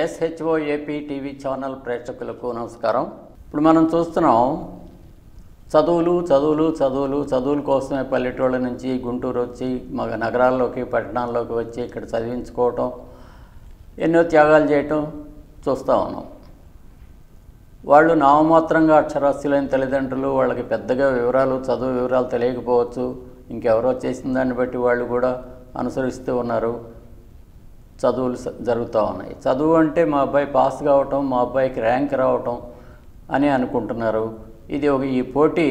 SHO AP TV channel ప్రేక్షకులకు నమస్కారం. ఇప్పుడు మనం చూస్తున్నాం చదువులు చదువులు చదువులు చదువుల కోసమే పల్లెటూళ్ళ నుంచి గుంటూరు వచ్చి మగ నగరాల్లోకి పట్టణాల్లోకి వచ్చి ఇక్కడ చదివించుకోవటం ఎన్నో త్యాగాలు చేయటం చూస్తూ ఉన్నాం. వాళ్ళు నామమాత్రంగా అక్షరాస్యులైన తల్లిదండ్రులు వాళ్ళకి పెద్దగా వివరాలు చదువు వివరాలు తెలియకపోవచ్చు. ఇంకెవరో చేసిన దాన్ని బట్టి వాళ్ళు కూడా అనుసరిస్తూ ఉన్నారు. చదువులు జరుగుతూ ఉన్నాయి. చదువు అంటే మా అబ్బాయి పాస్ కావటం మా అబ్బాయికి ర్యాంక్ రావటం అని అనుకుంటున్నారు. ఇది ఒక ఈ పోటీ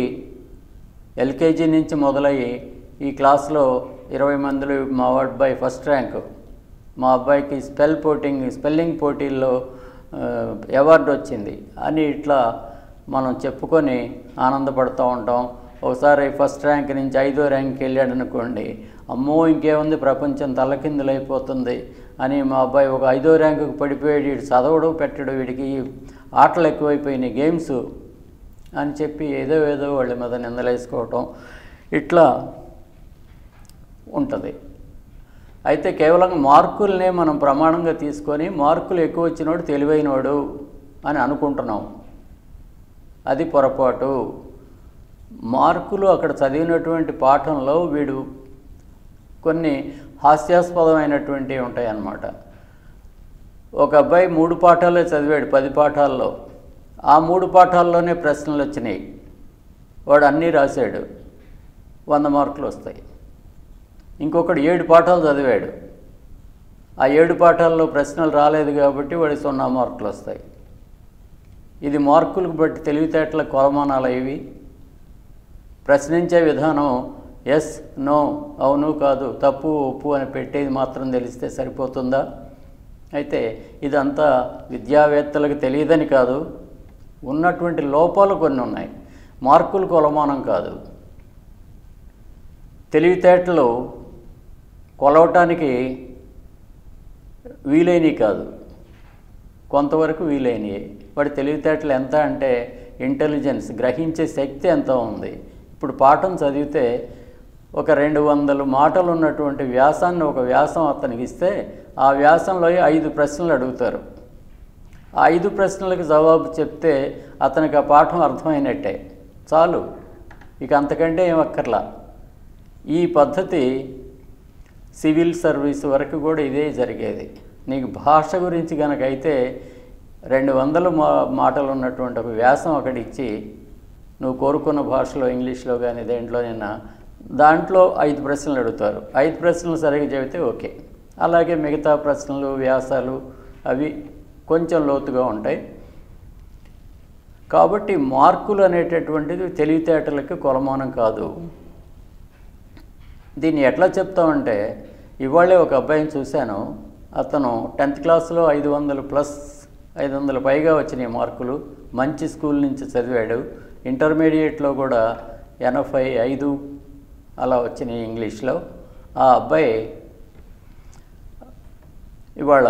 ఎల్కేజీ నుంచి మొదలయ్యి ఈ క్లాస్లో ఇరవై మందిలో మా అబ్బాయి ఫస్ట్ ర్యాంక్. మా అబ్బాయికి స్పెల్ పోటింగ్ స్పెల్లింగ్ పోటీల్లో అవార్డు వచ్చింది. అని ఇట్లా మనం చెప్పుకొని ఆనందపడుతూ ఉంటాం. ఒకసారి ఫస్ట్ ర్యాంక్ నుంచి ఐదో ర్యాంక్కి వెళ్ళాడు అనుకోండి అమ్మో ఇంకేముంది ప్రపంచం తలకిందులైపోతుంది. అని మా అబ్బాయి ఒక ఐదో ర్యాంకుకి పడిపోయాడు. వీడు చదవడం పెట్టడు. వీడికి ఆటలు ఎక్కువైపోయినాయి గేమ్స్ అని చెప్పి ఏదో ఏదో వాళ్ళ మీద నిందలేసుకోవటం ఇట్లా ఉంటుంది. అయితే కేవలం మార్కుల్నే మనం ప్రమాణంగా తీసుకొని మార్కులు ఎక్కువ వచ్చినోడు తెలివైనవాడు అని అనుకుంటున్నాం. అది పొరపాటు. మార్కులు అక్కడ చదివినటువంటి పాఠంలో వీడు కొన్ని హాస్యాస్పదమైనటువంటివి ఉంటాయి అన్నమాట ఒక అబ్బాయి మూడు పాఠాల్లో చదివాడు పది పాఠాల్లో. ఆ మూడు పాఠాల్లోనే ప్రశ్నలు వచ్చినాయి. వాడు అన్నీ రాశాడు. వంద మార్కులు వస్తాయి. ఇంకొకడు ఏడు పాఠాలు చదివాడు. ఆ ఏడు పాఠాల్లో ప్రశ్నలు రాలేదు కాబట్టి వాడి సున్నా మార్కులు వస్తాయి. ఇది మార్కులకు బట్టి తెలివితేటల కొలమానాలు ఇవి ప్రశ్నించే విధానం ఎస్ నో అవును కాదు తప్పు ఒప్పు అని పెట్టేది మాత్రం తెలిస్తే సరిపోతుందా? అయితే ఇదంతా విద్యావేత్తలకు తెలియదని కాదు ఉన్నటువంటి లోపాలు కొన్ని ఉన్నాయి. మార్కులు కొలమానం కాదు. తెలివితేటలు కొలవటానికి వీలైనవి కాదు. కొంతవరకు వీలైనవి. వాడి తెలివితేటలు ఎంత అంటే ఇంటెలిజెన్స్ గ్రహించే శక్తి ఎంత ఉంది? ఇప్పుడు పాఠం చదివితే ఒక రెండు వందల మాటలు ఉన్నటువంటి వ్యాసాన్ని ఒక వ్యాసం అతనికి ఇస్తే ఆ వ్యాసంలో ఐదు ప్రశ్నలు అడుగుతారు. ఆ ఐదు ప్రశ్నలకు జవాబు చెప్తే అతనికి ఆ పాఠం అర్థమైనట్టే. చాలు ఇక అంతకంటే ఏం అక్కర్లా. ఈ పద్ధతి సివిల్ సర్వీస్ వరకు కూడా ఇదే జరిగేది. నీకు భాష గురించి కనుకైతే అయితే రెండు వందల మా మాటలు ఉన్నటువంటి ఒక వ్యాసం అక్కడ ఇచ్చి నువ్వు కోరుకున్న భాషలో ఇంగ్లీష్లో కానీ దేంట్లో నిన్న దాంట్లో ఐదు ప్రశ్నలు అడుగుతారు. ఐదు ప్రశ్నలు సరిగ్గా చెబితే ఓకే. అలాగే మిగతా ప్రశ్నలు వ్యాసాలు అవి కొంచెం లోతుగా ఉంటాయి. కాబట్టి మార్కులు అనేటటువంటిది తెలివితేటలకి కొలమానం కాదు. దీన్ని ఎట్లా చెప్తామంటే ఇవాళే ఒక అబ్బాయిని చూశాను. అతను టెన్త్ క్లాస్లో ఐదు వందలు ప్లస్ ఐదు వందల పైగా వచ్చినాయి మార్కులు. మంచి స్కూల్ నుంచి చదివాడు. ఇంటర్మీడియట్లో కూడా ఎనభై ఐదు అలా వచ్చినాయి ఇంగ్లీష్లో. ఆ అబ్బాయి ఇవాళ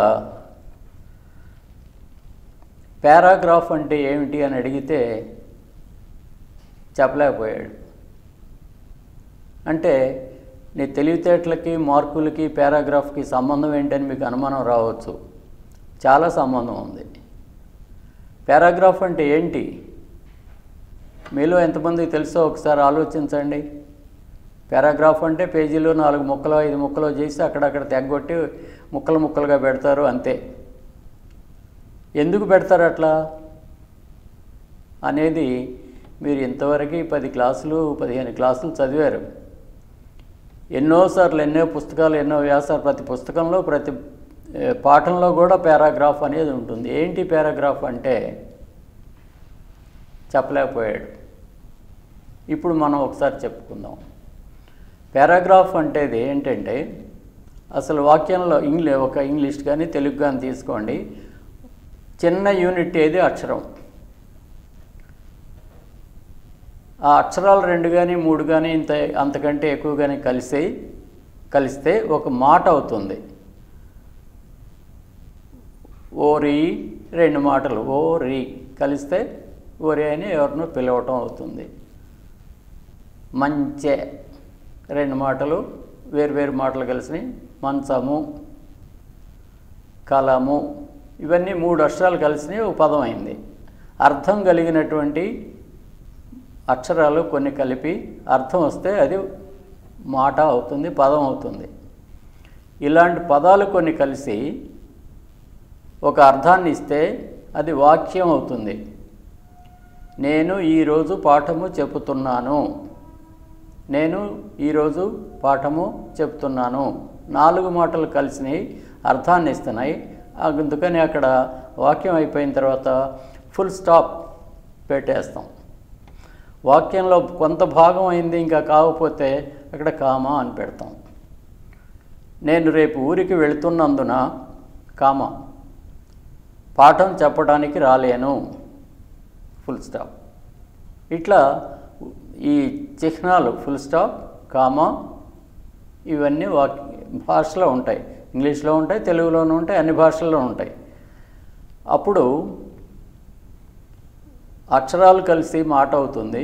పారాగ్రాఫ్ అంటే ఏమిటి అని అడిగితే చెప్పలేకపోయాడు. అంటే నీ తెలివితేటలకి మార్కులకి పారాగ్రాఫ్కి సంబంధం ఏంటని మీకు అనుమానం రావచ్చు. చాలా సంబంధం ఉంది. పారాగ్రాఫ్ అంటే ఏంటి? మీలో ఎంతమందికి తెలుసో ఒకసారి ఆలోచించండి. పారాగ్రాఫ్ అంటే పేజీలో నాలుగు ముక్కలు ఐదు ముక్కలు చేసి అక్కడక్కడ తెగ్గొట్టి ముక్కలు ముక్కలుగా పెడతారు అంతే. ఎందుకు పెడతారు అట్లా? అనేది మీరు ఇంతవరకు పది క్లాసులు పదిహేను క్లాసులు చదివారు. ఎన్నోసార్లు ఎన్నో పుస్తకాలు ఎన్నో వ్యాసాలు ప్రతి పుస్తకంలో ప్రతి పాఠంలో కూడా పారాగ్రాఫ్ అనేది ఉంటుంది. ఏంటి పారాగ్రాఫ్ అంటే చెప్పలేకపోయాడు. ఇప్పుడు మనం ఒకసారి చెప్పుకుందాం. పారాగ్రాఫ్ అంటేది ఏంటంటే అసలు వాక్యంలో ఇంగ్లీ ఒక ఇంగ్లీష్ కానీ తెలుగు కానీ తీసుకోండి. చిన్న యూనిట్ ఏది? అక్షరం. ఆ అక్షరాలు రెండు కానీ మూడు కానీ ఇంత అంతకంటే ఎక్కువ కానీ కలిసి కలిస్తే ఒక మాట అవుతుంది. ఓ రీ రెండు మాటలు. ఓ రీ కలిస్తే ఓరి అని ఎవరినో పిలవటం అవుతుంది. మంచే. రెండు మాటలు వేరు వేరు మాటలు కలిసినాయి. మంచము కలము ఇవన్నీ మూడు అక్షరాలు కలిసినవి ఒక పదం అయింది. అర్థం కలిగినటువంటి అక్షరాలు కొన్ని కలిపి అర్థం వస్తే అది మాట అవుతుంది పదం అవుతుంది. ఇలాంటి పదాలు కొన్ని కలిసి ఒక అర్థాన్ని ఇస్తే అది వాక్యం అవుతుంది. నేను ఈరోజు పాఠము చెబుతున్నాను. నేను ఈరోజు పాఠము చెప్తున్నాను. నాలుగు మాటలు కలిసినాయి అర్థాన్ని ఇస్తున్నాయి. అందుకని అక్కడ వాక్యం అయిపోయిన తర్వాత ఫుల్ స్టాప్ పెట్టేస్తాం. వాక్యంలో కొంత భాగం అయింది ఇంకా కాకపోతే అక్కడ కామా అని పెడతాం. నేను రేపు ఊరికి వెళుతున్నందున కామ. పాఠం చెప్పడానికి రాలేను. Full stop. ఇట్లా ఈ చిహ్నాలు ఫుల్ స్టాప్ కామా ఇవన్నీ వాక్ భాషలో ఉంటాయి. ఇంగ్లీష్లో ఉంటాయి తెలుగులోనూ ఉంటాయి అన్ని భాషల్లో ఉంటాయి. అప్పుడు అక్షరాలు కలిసి మాట అవుతుంది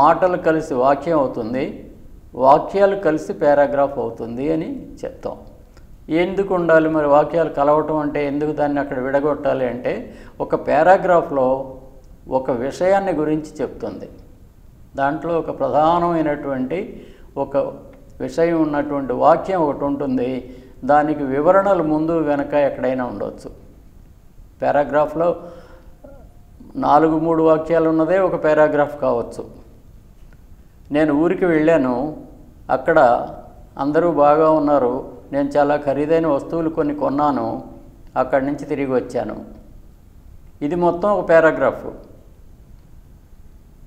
మాటలు కలిసి వాక్యం అవుతుంది వాక్యాలు కలిసి పారాగ్రాఫ్ అవుతుంది అని చెప్తాం. ఎందుకు ఉండాలి మరి వాక్యాలు కలవటం అంటే ఎందుకు దాన్ని అక్కడ విడగొట్టాలి అంటే ఒక పారాగ్రాఫ్లో ఒక విషయాన్ని గురించి చెప్తుంది. దాంట్లో ఒక ప్రధానమైనటువంటి ఒక విషయం ఉన్నటువంటి వాక్యం ఒకటి ఉంటుంది. దానికి వివరణలు ముందు వెనక ఎక్కడైనా ఉండవచ్చు పారాగ్రాఫ్లో నాలుగు మూడు వాక్యాలు ఉన్నదే ఒక పారాగ్రాఫ్ కావచ్చు. నేను ఊరికి వెళ్ళాను. అక్కడ అందరూ బాగా ఉన్నారు. నేను చాలా ఖరీదైన వస్తువులు కొన్ని కొన్నాను. అక్కడి నుంచి తిరిగి వచ్చాను. ఇది మొత్తం ఒక పారాగ్రాఫ్.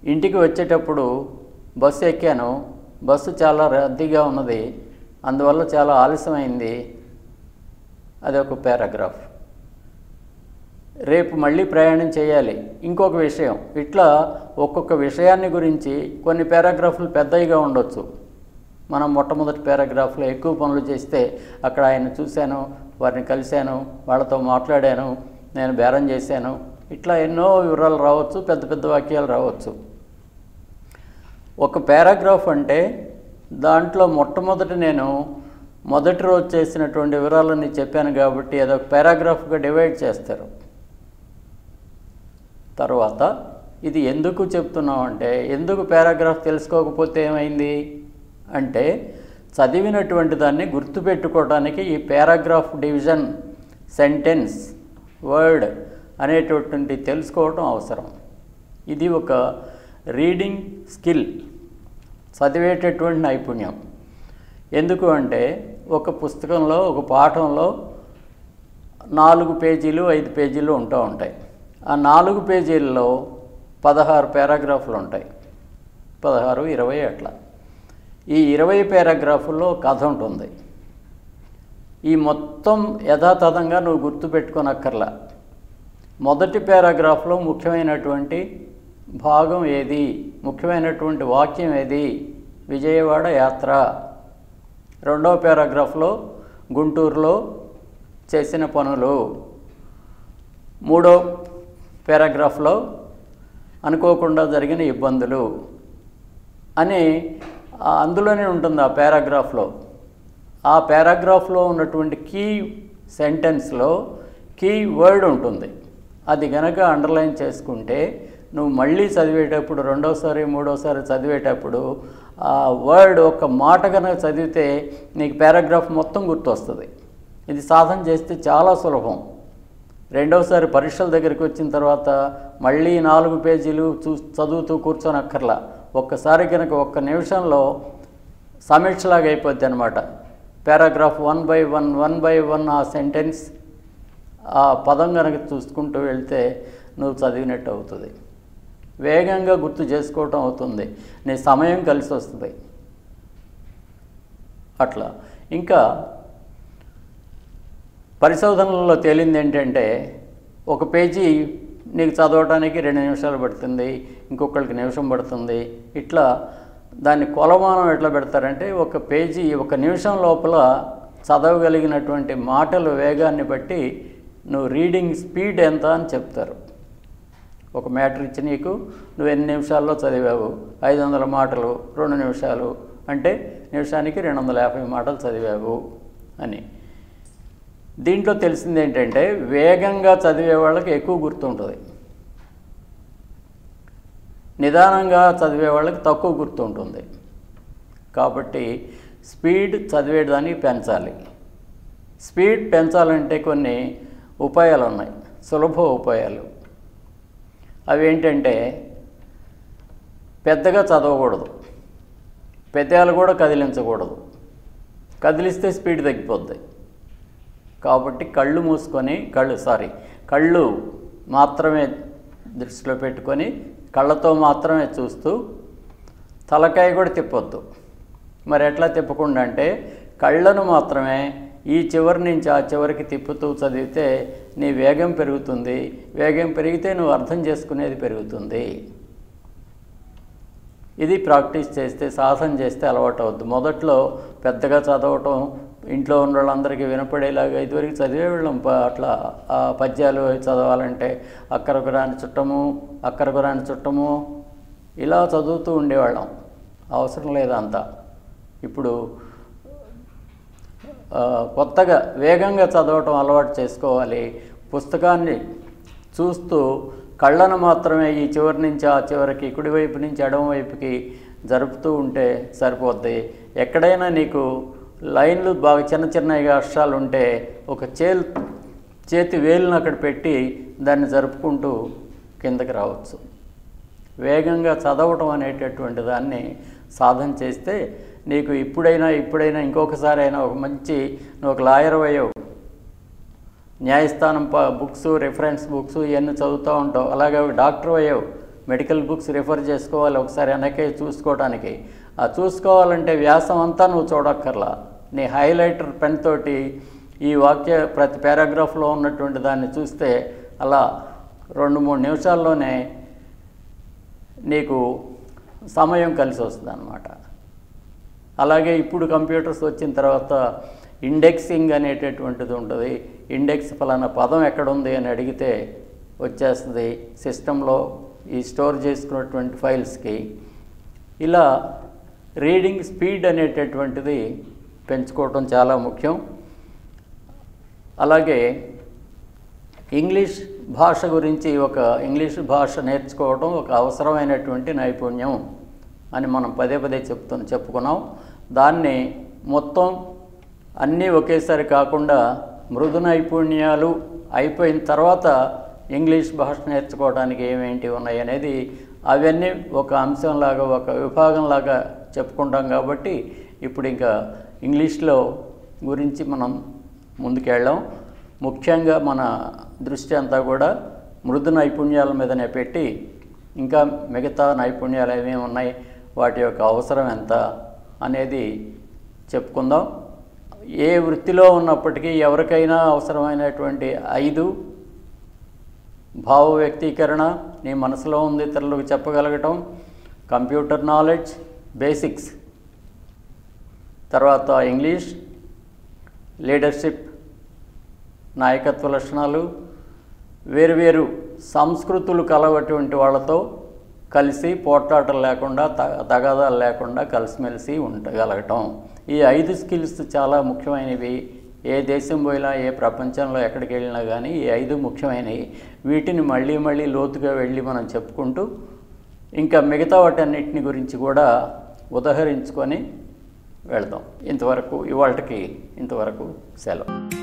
ఇంటికి వచ్చేటప్పుడు బస్సు ఎక్కాను. బస్సు చాలా రద్దీగా ఉన్నది. అందువల్ల చాలా ఆలస్యమైంది. అది ఒక పారాగ్రాఫ్. రేపు మళ్ళీ ప్రయాణం చేయాలి. ఇంకొక విషయం. ఇట్లా ఒక్కొక్క విషయాన్ని గురించి కొన్ని పారాగ్రాఫ్లు పెద్దవిగా ఉండొచ్చు. మనం మొట్టమొదటి పారాగ్రాఫ్లో ఎక్కువ పనులు చేస్తే అక్కడ ఆయన చూశాను వారిని కలిశాను వాళ్ళతో మాట్లాడాను నేను బేరం చేశాను. ఇట్లా ఎన్నో వివరాలు రావచ్చు పెద్ద పెద్ద వాక్యాలు రావచ్చు. ఒక పారాగ్రాఫ్ అంటే దాంట్లో మొట్టమొదటి నేను మొదటి రోజు చేసినటువంటి వివరాలన్నీ చెప్పాను కాబట్టి అదొక పారాగ్రాఫ్గా డివైడ్ చేస్తారు. తర్వాత ఇది ఎందుకు చెప్తున్నాం అంటే ఎందుకు పారాగ్రాఫ్ తెలుసుకోకపోతే ఏమైంది? అంటే చదివినటువంటి దాన్ని గుర్తుపెట్టుకోవడానికి ఈ పారాగ్రాఫ్ డివిజన్ సెంటెన్స్ వర్డ్ అనేటటువంటి తెలుసుకోవటం అవసరం. ఇది ఒక రీడింగ్ స్కిల్. చదివేటటువంటి నైపుణ్యం. ఎందుకు అంటే ఒక పుస్తకంలో ఒక పాఠంలో నాలుగు పేజీలు ఐదు పేజీలు ఉంటూ ఉంటాయి. ఆ నాలుగు పేజీల్లో పదహారు పారాగ్రాఫ్లు ఉంటాయి. పదహారు ఇరవై అట్లా. ఈ ఇరవై పారాగ్రాఫుల్లో కథ ఉంటుంది. ఈ మొత్తం యథాతథంగా నువ్వు గుర్తుపెట్టుకోనక్కర్లా. మొదటి పారాగ్రాఫ్లో ముఖ్యమైనటువంటి భాగం ఏది? ముఖ్యమైనటువంటి వాక్యం ఏది? విజయవాడ యాత్ర. రెండవ పారాగ్రాఫ్లో గుంటూరులో చేసిన పనులు. మూడో పారాగ్రాఫ్లో అనుకోకుండా జరిగిన ఇబ్బందులు అని అందులోనే ఉంటుంది ఆ పారాగ్రాఫ్లో. ఆ పారాగ్రాఫ్లో ఉన్నటువంటి కీ సెంటెన్స్లో కీ వర్డ్ ఉంటుంది. అది గనక అండర్లైన్ చేసుకుంటే నువ్వు మళ్ళీ చదివేటప్పుడు రెండోసారి మూడోసారి చదివేటప్పుడు ఆ వర్డ్ ఒక మాట కనుక చదివితే నీకు పారాగ్రాఫ్ మొత్తం గుర్తొస్తుంది. ఇది సాధన చేస్తే చాలా సులభం. రెండవసారి పరీక్షల దగ్గరికి వచ్చిన తర్వాత మళ్ళీ నాలుగు పేజీలు చూ చదువుతూ కూర్చోనక్కర్లా. ఒక్కసారి కనుక ఒక్క నిమిషంలో సమీక్షలాగా అయిపోద్ది అనమాట paragraph one by one one by one ఆ సెంటెన్స్ ఆ పదం కనుక చూసుకుంటూ వెళ్తే నువ్వు చదివినట్టు అవుతుంది. వేగంగా గుర్తు చేసుకోవటం అవుతుంది. నీ సమయం కలిసి వస్తుంది. అట్లా. ఇంకా పరిశోధనల్లో తేలింది ఏంటంటే ఒక పేజీ నీకు చదవటానికి రెండు నిమిషాలు పడుతుంది ఇంకొకరికి నిమిషం పడుతుంది. ఇట్లా దాన్ని కొలమానం ఎట్లా పెడతారంటే ఒక పేజీ ఒక నిమిషం లోపల చదవగలిగినటువంటి మాటల వేగాన్ని బట్టి నువ్వు రీడింగ్ స్పీడ్ ఎంత అని చెప్తారు. ఒక మ్యాటర్ ఇచ్చి నీకు నువ్వు ఎన్ని నిమిషాల్లో చదివావు? ఐదు వందల మాటలు రెండు నిమిషాలు అంటే నిమిషానికి రెండు వందల యాభై మాటలు చదివావు అని. దీంట్లో తెలిసింది ఏంటంటే వేగంగా చదివే వాళ్ళకి ఎక్కువ గుర్తుంటుంది నిదానంగా చదివే వాళ్ళకి తక్కువ గుర్తుంటుంది కాబట్టి స్పీడ్ చదివేదానికి పెంచాలి. స్పీడ్ పెంచాలంటే కొన్ని ఉపాయాలు ఉన్నాయి. సులభ ఉపాయాలు. అవి ఏంటంటే పెద్దగా చదవకూడదు. పెద్దలు కూడా కదిలించకూడదు. కదిలిస్తే స్పీడ్ తగ్గిపోద్ది. కాబట్టి కళ్ళు మూసుకొని కళ్ళు సారీ కళ్ళు మాత్రమే దృష్టిలో పెట్టుకొని కళ్ళతో మాత్రమే చూస్తూ తలకాయ కూడా తిప్పొద్దు. మరి ఎట్లా తిప్పకుండా అంటే కళ్ళను మాత్రమే ఈ చివరి నుంచి ఆ చివరికి తిప్పుతూ చదివితే నీ వేగం పెరుగుతుంది. వేగం పెరిగితే నువ్వు అర్థం చేసుకునేది పెరుగుతుంది. ఇది ప్రాక్టీస్ చేస్తే సాధన చేస్తే అలవాటు అవుద్ది మొదట్లో పెద్దగా చదవటం ఇంట్లో ఉన్న వాళ్ళందరికీ వినపడేలాగా ఇదివరకు చదివేవాళ్ళం. అట్లా ఆ పద్యాలు చదవాలంటే అక్కరకు రాని చుట్టము అక్కరకు రాని చుట్టము ఇలా చదువుతూ ఉండేవాళ్ళం. అవసరం లేదంతా. ఇప్పుడు కొత్తగా వేగంగా చదవటం అలవాటు చేసుకోవాలి. పుస్తకాన్ని చూస్తూ కళ్ళను మాత్రమే ఈ చివరి నుంచి ఆ చివరికి కుడివైపు నుంచి ఎడమవైపుకి జరుపుతూ ఉంటే సరిపోద్ది. ఎక్కడైనా నీకు లైన్లు బాగా చిన్న చిన్నగా అక్షరాలు ఉంటే ఒక చేల్ చేతి వేలును అక్కడ పెట్టి దాన్ని జరుపుకుంటూ కిందకి రావచ్చు. వేగంగా చదవటం అనేటటువంటి దాన్ని సాధన చేస్తే నీకు ఇప్పుడైనా ఇప్పుడైనా ఇంకొకసారి అయినా ఒక మంచి నువ్వు ఒక లాయర్ అయ్యావు. న్యాయస్థానం ప బుక్స్ రిఫరెన్స్ బుక్స్ ఇవన్నీ చదువుతూ ఉంటావు. అలాగే ఒక డాక్టర్ అయ్యావు. మెడికల్ బుక్స్ రిఫర్ చేసుకోవాలి ఒకసారి వెనకే చూసుకోవడానికి ఆ చూసుకోవాలంటే వ్యాసం అంతా నువ్వు చూడక్కర్లా. నీ హైలైటర్ పెన్ తోటి ఈ వాక్య ప్రతి పారాగ్రాఫ్లో ఉన్నటువంటి దాన్ని చూస్తే అలా రెండు మూడు నిమిషాల్లోనే నీకు సమయం కలిసి వస్తుంది అన్నమాట అలాగే ఇప్పుడు కంప్యూటర్స్ వచ్చిన తర్వాత ఇండెక్సింగ్ అనేటటువంటిది ఉంటుంది. ఇండెక్స్ ఫలానా పదం ఎక్కడుంది అని అడిగితే వచ్చేస్తుంది. సిస్టంలో ఈ స్టోర్ చేసుకున్నటువంటి ఫైల్స్కి. ఇలా రీడింగ్ స్పీడ్ అనేటటువంటిది పెంచుకోవటం చాలా ముఖ్యం. అలాగే ఇంగ్లీష్ భాష గురించి ఒక ఇంగ్లీష్ భాష నేర్చుకోవడం ఒక అవసరమైనటువంటి నైపుణ్యం అని మనం పదే పదే చెప్తు చెప్పుకున్నాం. దాన్ని మొత్తం అన్నీ ఒకేసారి కాకుండా మృదు నైపుణ్యాలు అయిపోయిన తర్వాత ఇంగ్లీష్ భాష నేర్చుకోవడానికి ఏమేంటి ఉన్నాయి అనేది అవన్నీ ఒక అంశంలాగా ఒక విభాగంలాగా చెప్పుకుంటాం కాబట్టి ఇప్పుడు ఇంకా ఇంగ్లీష్లో గురించి మనం ముందుకెళ్ళాం. ముఖ్యంగా మన దృష్టి అంతా కూడా మృదు నైపుణ్యాల మీదనే పెట్టి ఇంకా మిగతా నైపుణ్యాలు ఏమేమి ఉన్నాయి వాటి యొక్క అవసరం ఎంత అనేది చెప్పుకుందాం. ఏ వృత్తిలో ఉన్నప్పటికీ ఎవరికైనా అవసరమైనటువంటి ఐదు భావ వ్యక్తీకరణ నీ మనసులో ఉంది ఇతరులకు చెప్పగలగటం కంప్యూటర్ నాలెడ్జ్ బేసిక్స్. తర్వాత ఇంగ్లీష్ లీడర్షిప్ నాయకత్వ లక్షణాలు వేరువేరు సంస్కృతులు కలవటువంటి వాళ్ళతో కలిసి పోట్లాటలు లేకుండా త- తగాదాలు లేకుండా కలిసిమెలిసి ఉండగలగటం. ఈ ఐదు స్కిల్స్ చాలా ముఖ్యమైనవి. ఏ దేశం పోయినా ఏ ప్రపంచంలో ఎక్కడికి వెళ్ళినా కానీ ఈ ఐదు ముఖ్యమైనవి. వీటిని మళ్ళీ మళ్ళీ లోతుగా వెళ్ళి మనం చెప్పుకుంటూ ఇంకా మిగతా వాటన్నిటిని గురించి కూడా ఉదహరించుకొని వెళదాం. ఇంతవరకు ఇవాళకి ఇంతవరకు సెలవు.